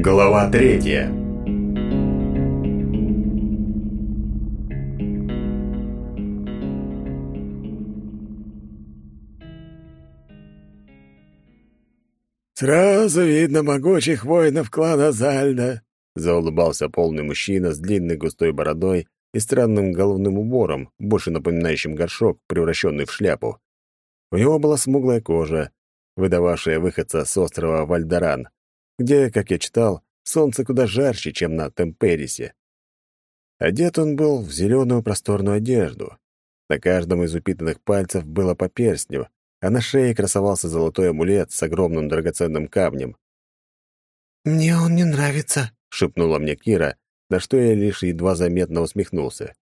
Глава третья. «Сразу видно могучих воинов клана Зальда», — заулыбался полный мужчина с длинной густой бородой и странным головным убором, больше напоминающим горшок, превращенный в шляпу. У него была смуглая кожа, выдававшая выходца с острова Вальдоран, где, как я читал, солнце куда жарче, чем на Темперисе. Одет он был в зеленую просторную одежду. На каждом из упитанных пальцев было по перстню, а на шее красовался золотой амулет с огромным драгоценным камнем. «Мне он не нравится», — шепнула мне Кира, на что я лишь едва заметно усмехнулся.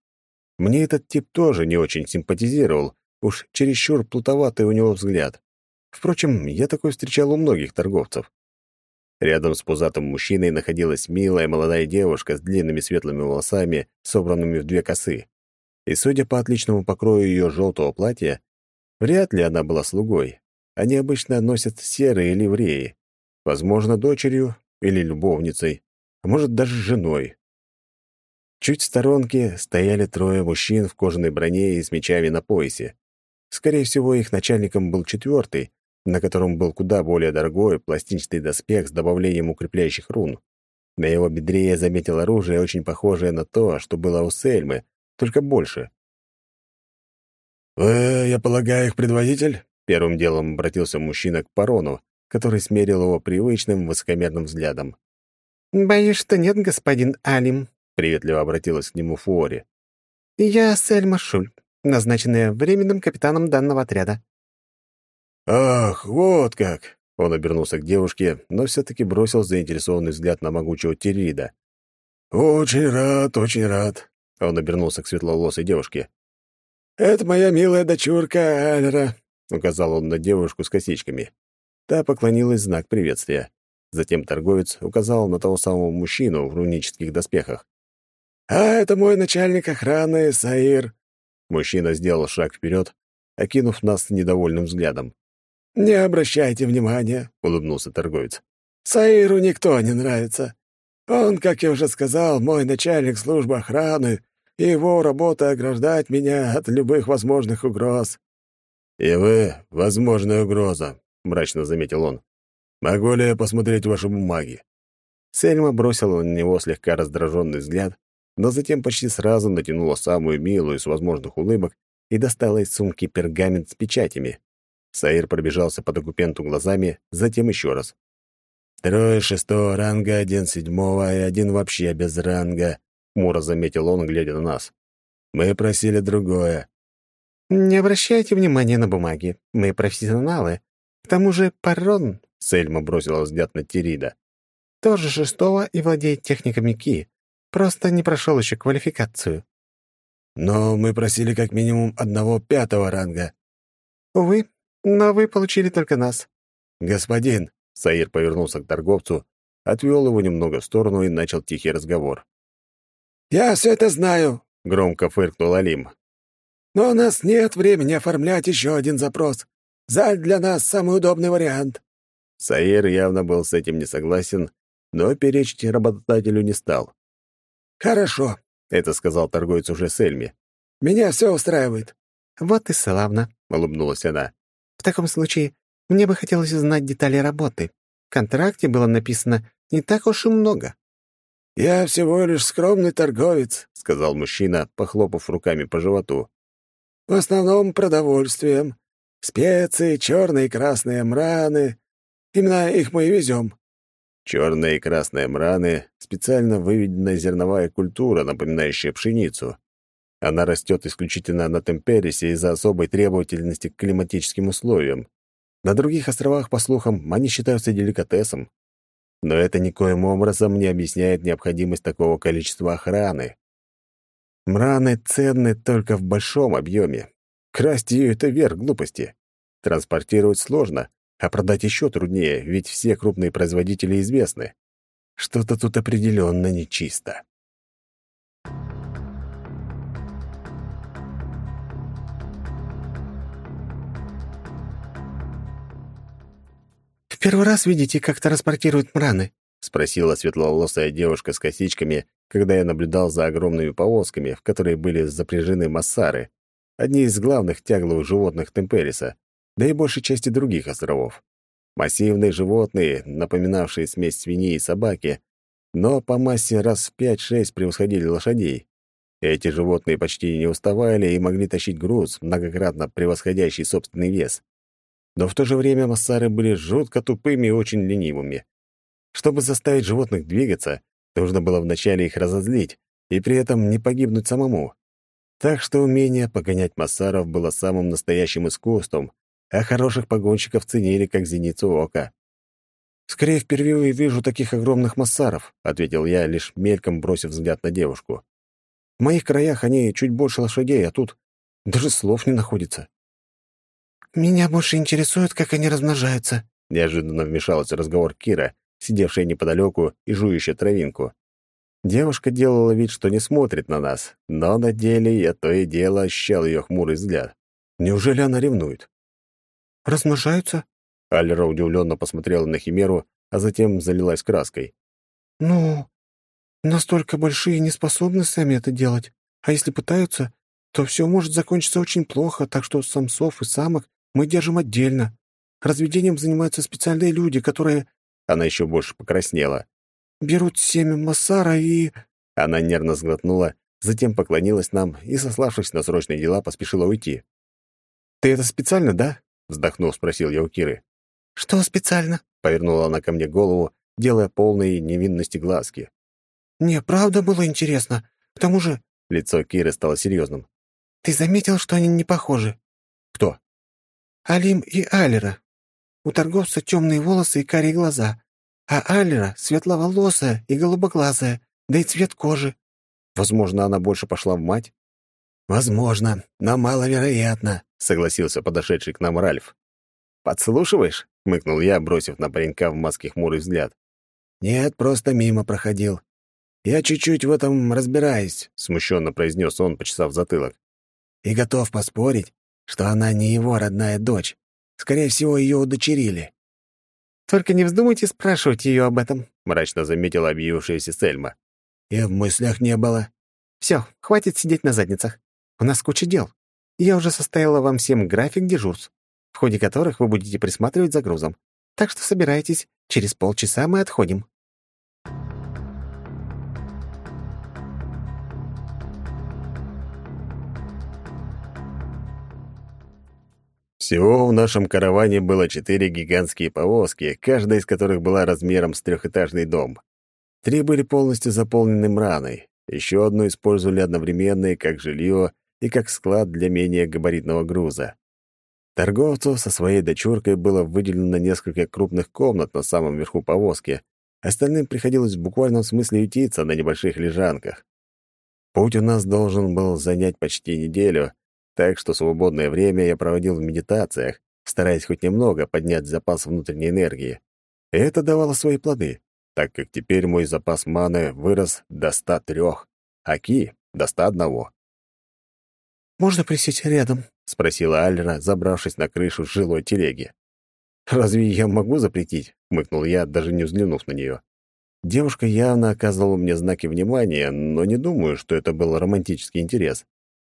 Мне этот тип тоже не очень симпатизировал, уж чересчур плутоватый у него взгляд. Впрочем, я такой встречал у многих торговцев. Рядом с пузатым мужчиной находилась милая молодая девушка с длинными светлыми волосами, собранными в две косы. И судя по отличному покрою ее желтого платья, вряд ли она была слугой. Они обычно носят серые ливреи. Возможно, дочерью или любовницей, а может, даже женой. Чуть в сторонке стояли трое мужчин в кожаной броне и с мечами на поясе. Скорее всего, их начальником был четвертый, на котором был куда более дорогой пластинчатый доспех с добавлением укрепляющих рун. На его бедре я заметил оружие, очень похожее на то, что было у Сельмы, только больше. «Вы, я полагаю, их предводитель?» Первым делом обратился мужчина к Парону, который смерил его привычным высокомерным взглядом. «Боюсь, что нет, господин Алим», — приветливо обратилась к нему Фуори. «Я Сельма Шуль, назначенная временным капитаном данного отряда. «Ах, вот как!» Он обернулся к девушке, но все-таки бросил заинтересованный взгляд на могучего Терида. «Очень рад, очень рад!» Он обернулся к светловолосой девушке. «Это моя милая дочурка Альра», — указал он на девушку с косичками. Та поклонилась в знак приветствия. Затем торговец указал на того самого мужчину в рунических доспехах. «А это мой начальник охраны, Саир». Мужчина сделал шаг вперед, окинув нас недовольным взглядом. «Не обращайте внимания», — улыбнулся торговец. «Саиру никто не нравится. Он, как я уже сказал, мой начальник службы охраны, и его работа — ограждать меня от любых возможных угроз». «И вы — возможная угроза», — мрачно заметил он. «Могу ли я посмотреть ваши бумаги?» Сельма бросила на него слегка раздраженный взгляд, но затем почти сразу натянула самую милую из возможных улыбок и достала из сумки пергамент с печатями. Саир пробежался по документу глазами, затем еще раз. «Трое шестого ранга, один седьмого и один вообще без ранга», — Мура заметил он, глядя на нас. «Мы просили другое». «Не обращайте внимания на бумаги. Мы профессионалы. К тому же парон. — Сельма бросила взгляд на Терида. «Тоже шестого и владеет техниками Ки. Просто не прошел еще квалификацию». «Но мы просили как минимум одного пятого ранга». «Увы, но вы получили только нас». «Господин», — Саир повернулся к торговцу, отвел его немного в сторону и начал тихий разговор. «Я все это знаю», — громко фыркнул Алим. «Но у нас нет времени оформлять еще один запрос. Заль для нас самый удобный вариант». Саир явно был с этим не согласен, но перечить работодателю не стал. «Хорошо», — это сказал торговец уже Сельме. «Меня все устраивает». «Вот и славно», — улыбнулась она. В таком случае, мне бы хотелось знать детали работы. В контракте было написано не так уж и много». «Я всего лишь скромный торговец», — сказал мужчина, похлопав руками по животу. «В основном продовольствием. Специи, черные и красные мраны. Именно их мы и везем». Черные и красные мраны — специально выведенная зерновая культура, напоминающая пшеницу. Она растет исключительно на Темперисе из-за особой требовательности к климатическим условиям. На других островах, по слухам, они считаются деликатесом. Но это никоим образом не объясняет необходимость такого количества охраны. Мраны ценны только в большом объеме. Красть ее — это верх глупости. Транспортировать сложно, а продать еще труднее, ведь все крупные производители известны. Что-то тут определенно нечисто. «Ты первый раз видите, как транспортируют мраны?» — спросила светловолосая девушка с косичками, когда я наблюдал за огромными повозками, в которые были запряжены массары, одни из главных тягловых животных Темпериса, да и большей части других островов. Массивные животные, напоминавшие смесь свиньи и собаки, но по массе раз в 5-6 превосходили лошадей. Эти животные почти не уставали и могли тащить груз, многократно превосходящий собственный вес но в то же время массары были жутко тупыми и очень ленивыми. Чтобы заставить животных двигаться, нужно было вначале их разозлить и при этом не погибнуть самому. Так что умение погонять массаров было самым настоящим искусством, а хороших погонщиков ценили как зеницу ока. «Скорее впервые вижу таких огромных массаров», — ответил я, лишь мельком бросив взгляд на девушку. «В моих краях они чуть больше лошадей, а тут даже слов не находится». «Меня больше интересует, как они размножаются», — неожиданно вмешалась в разговор Кира, сидевшая неподалеку и жующая травинку. Девушка делала вид, что не смотрит на нас, но на деле я то и дело ощущал ее хмурый взгляд. Неужели она ревнует? «Размножаются?» Альра удивленно посмотрела на Химеру, а затем залилась краской. «Ну, настолько большие не способны сами это делать, а если пытаются, то все может закончиться очень плохо, так что самцов и самок мы держим отдельно. Разведением занимаются специальные люди, которые...» Она еще больше покраснела. «Берут семя Массара и...» Она нервно сглотнула, затем поклонилась нам и, сославшись на срочные дела, поспешила уйти. «Ты это специально, да?» — вздохнув, спросил я у Киры. «Что специально?» — повернула она ко мне голову, делая полные невинности глазки. «Не, правда было интересно. К тому же...» — лицо Киры стало серьезным. «Ты заметил, что они не похожи?» Алим и Алера. У торговца темные волосы и карие глаза, а Алера светловолосая и голубоглазая, да и цвет кожи». «Возможно, она больше пошла в мать?» «Возможно, но маловероятно», — согласился подошедший к нам Ральф. «Подслушиваешь?» — хмыкнул я, бросив на паренька в маске хмурый взгляд. «Нет, просто мимо проходил. Я чуть-чуть в этом разбираюсь», — смущенно произнес он, почесав затылок. «И готов поспорить, что она не его родная дочь. Скорее всего, ее удочерили». «Только не вздумайте спрашивать ее об этом», — мрачно заметила объявившаяся Сельма. «И в мыслях не было». «Все, хватит сидеть на задницах. У нас куча дел. Я уже составила вам всем график дежурств, в ходе которых вы будете присматривать за грузом. Так что собирайтесь, через полчаса мы отходим». Всего в нашем караване было четыре гигантские повозки, каждая из которых была размером с трехэтажный дом. Три были полностью заполнены мраной, еще одну использовали одновременно как жилье, и как склад для менее габаритного груза. Торговцу со своей дочуркой было выделено несколько крупных комнат на самом верху повозки, остальным приходилось в буквальном смысле ютиться на небольших лежанках. Путь у нас должен был занять почти неделю — так что свободное время я проводил в медитациях, стараясь хоть немного поднять запас внутренней энергии. Это давало свои плоды, так как теперь мой запас маны вырос до 103, а ки — до 101. «Можно присесть рядом?» — спросила Альра, забравшись на крышу жилой телеги. «Разве я могу запретить?» — хмыкнул я, даже не взглянув на нее. Девушка явно оказывала мне знаки внимания, но не думаю, что это был романтический интерес.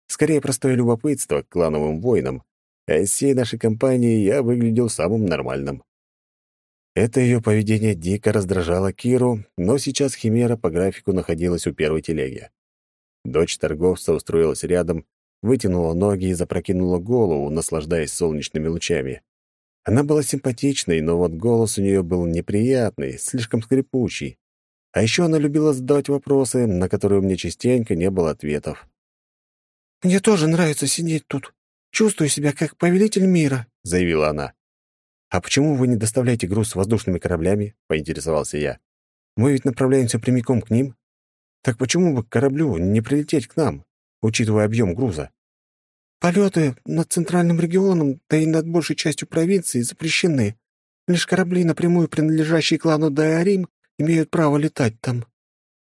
Скорее, простое любопытство к клановым воинам, А из всей нашей компании я выглядел самым нормальным. Это ее поведение дико раздражало Киру, но сейчас Химера по графику находилась у первой телеги. Дочь торговца устроилась рядом, вытянула ноги и запрокинула голову, наслаждаясь солнечными лучами. Она была симпатичной, но вот голос у нее был неприятный, слишком скрипучий. А еще она любила задавать вопросы, на которые у меня частенько не было ответов. «Мне тоже нравится сидеть тут. Чувствую себя как повелитель мира», — заявила она. «А почему вы не доставляете груз воздушными кораблями?» — поинтересовался я. «Мы ведь направляемся прямиком к ним. Так почему бы к кораблю не прилететь к нам, учитывая объем груза?» «Полеты над центральным регионом, да и над большей частью провинции, запрещены. Лишь корабли, напрямую принадлежащие клану Дайарим, имеют право летать там»,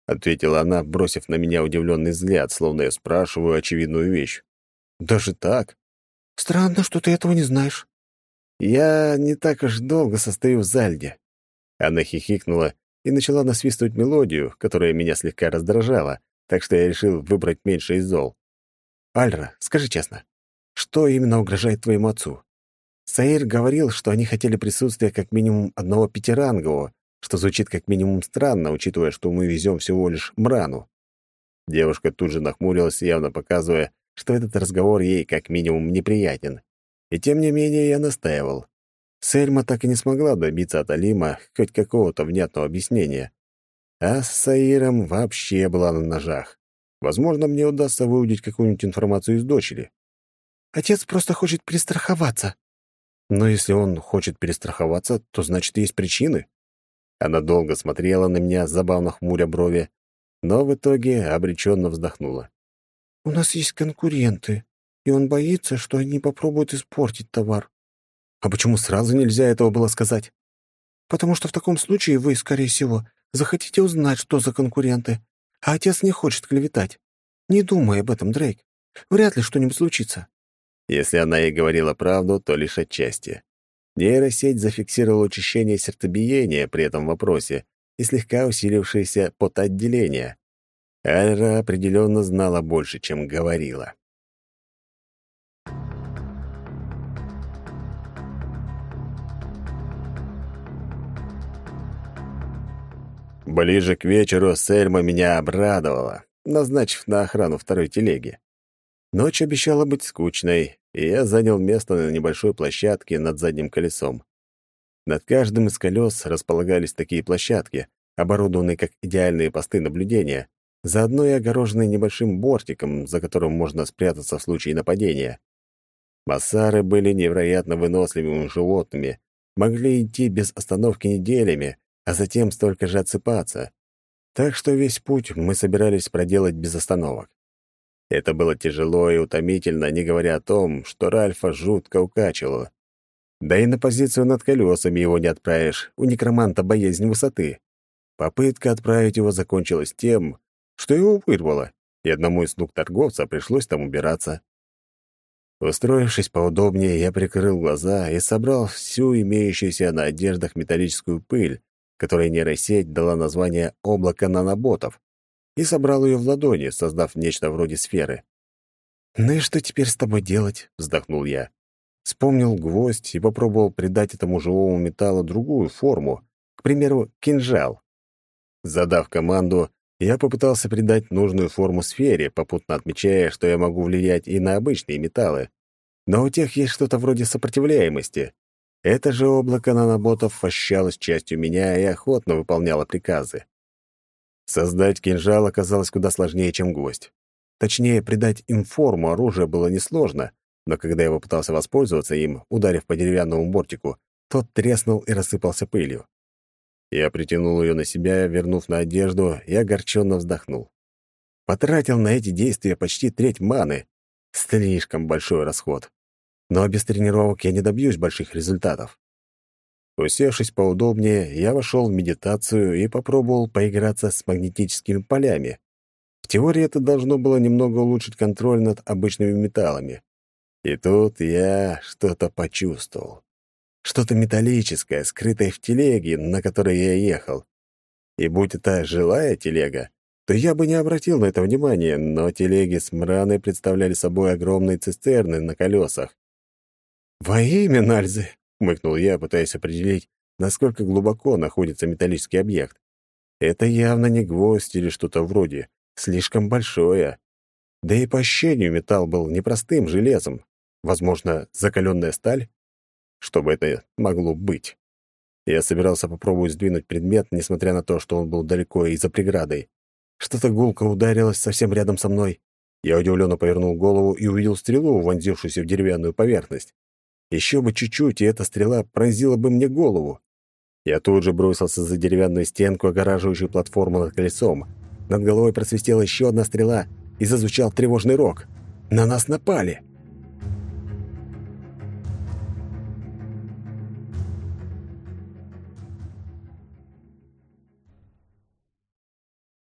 ответила она, бросив на меня удивленный взгляд, словно я спрашиваю очевидную вещь. Даже так? Странно, что ты этого не знаешь. Я не так уж долго состою в Зальде. Она хихикнула и начала насвистывать мелодию, которая меня слегка раздражала, так что я решил выбрать меньше из зол. «Альра, скажи честно, что именно угрожает твоему отцу?» Саир говорил, что они хотели присутствия как минимум одного пятирангового, что звучит как минимум странно, учитывая, что мы везем всего лишь Мрану. Девушка тут же нахмурилась, явно показывая, что этот разговор ей как минимум неприятен. И тем не менее я настаивал. Сельма так и не смогла добиться от Алима хоть какого-то внятного объяснения. А с Саиром вообще была на ножах. Возможно, мне удастся выудить какую-нибудь информацию из дочери. Отец просто хочет перестраховаться. Но если он хочет перестраховаться, то значит, есть причины. Она долго смотрела на меня, забавно хмуря брови, но в итоге обреченно вздохнула. «У нас есть конкуренты, и он боится, что они попробуют испортить товар». «А почему сразу нельзя этого было сказать?» «Потому что в таком случае вы, скорее всего, захотите узнать, что за конкуренты, а отец не хочет клеветать. Не думай об этом, Дрейк. Вряд ли что-нибудь случится». Если она ей говорила правду, то лишь отчасти. Нейросеть зафиксировала учащение сердцебиения при этом вопросе и слегка усилившееся потоотделение. Эльра определенно знала больше, чем говорила. Ближе к вечеру Сельма меня обрадовала, назначив на охрану второй телеги. Ночь обещала быть скучной, и я занял место на небольшой площадке над задним колесом. Над каждым из колес располагались такие площадки, оборудованные как идеальные посты наблюдения, заодно и огороженные небольшим бортиком, за которым можно спрятаться в случае нападения. Массары были невероятно выносливыми животными, могли идти без остановки неделями, а затем столько же отсыпаться. Так что весь путь мы собирались проделать без остановок. Это было тяжело и утомительно, не говоря о том, что Ральфа жутко укачивало. Да и на позицию над колесами его не отправишь, у некроманта боязнь высоты. Попытка отправить его закончилась тем, что его вырвало, и одному из слуг торговца пришлось там убираться. Устроившись поудобнее, я прикрыл глаза и собрал всю имеющуюся на одеждах металлическую пыль, которой нейросеть дала название «облако наноботов», и собрал ее в ладони, создав нечто вроде сферы. «Ну и что теперь с тобой делать?» — вздохнул я. Вспомнил гвоздь и попробовал придать этому живому металлу другую форму, к примеру, кинжал. Задав команду, я попытался придать нужную форму сфере, попутно отмечая, что я могу влиять и на обычные металлы. Но у тех есть что-то вроде сопротивляемости. Это же облако наноботов вощалось частью меня и охотно выполняло приказы. Создать кинжал оказалось куда сложнее, чем гвоздь. Точнее, придать им форму оружия было несложно, но когда я попытался воспользоваться им, ударив по деревянному бортику, тот треснул и рассыпался пылью. Я притянул ее на себя, вернув на одежду, и огорченно вздохнул. Потратил на эти действия почти треть маны. Слишком большой расход. Но без тренировок я не добьюсь больших результатов. Усевшись поудобнее, я вошел в медитацию и попробовал поиграться с магнетическими полями. В теории это должно было немного улучшить контроль над обычными металлами. И тут я что-то почувствовал. Что-то металлическое, скрытое в телеге, на которой я ехал. И будь это жилая телега, то я бы не обратил на это внимания, но телеги с мраной представляли собой огромные цистерны на колесах. «Во имя Нальзы!» — хмыкнул я, пытаясь определить, насколько глубоко находится металлический объект. «Это явно не гвоздь или что-то вроде. Слишком большое. Да и по ощущению металл был непростым железом. Возможно, закаленная сталь? чтобы это могло быть?» Я собирался попробовать сдвинуть предмет, несмотря на то, что он был далеко и за преградой. Что-то гулко ударилось совсем рядом со мной. Я удивленно повернул голову и увидел стрелу, вонзившуюся в деревянную поверхность. Еще бы чуть-чуть, и эта стрела пронзила бы мне голову. Я тут же бросился за деревянную стенку, огораживающую платформу над колесом. Над головой просвистела еще одна стрела, и зазвучал тревожный рок. «На нас напали!»